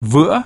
vữa.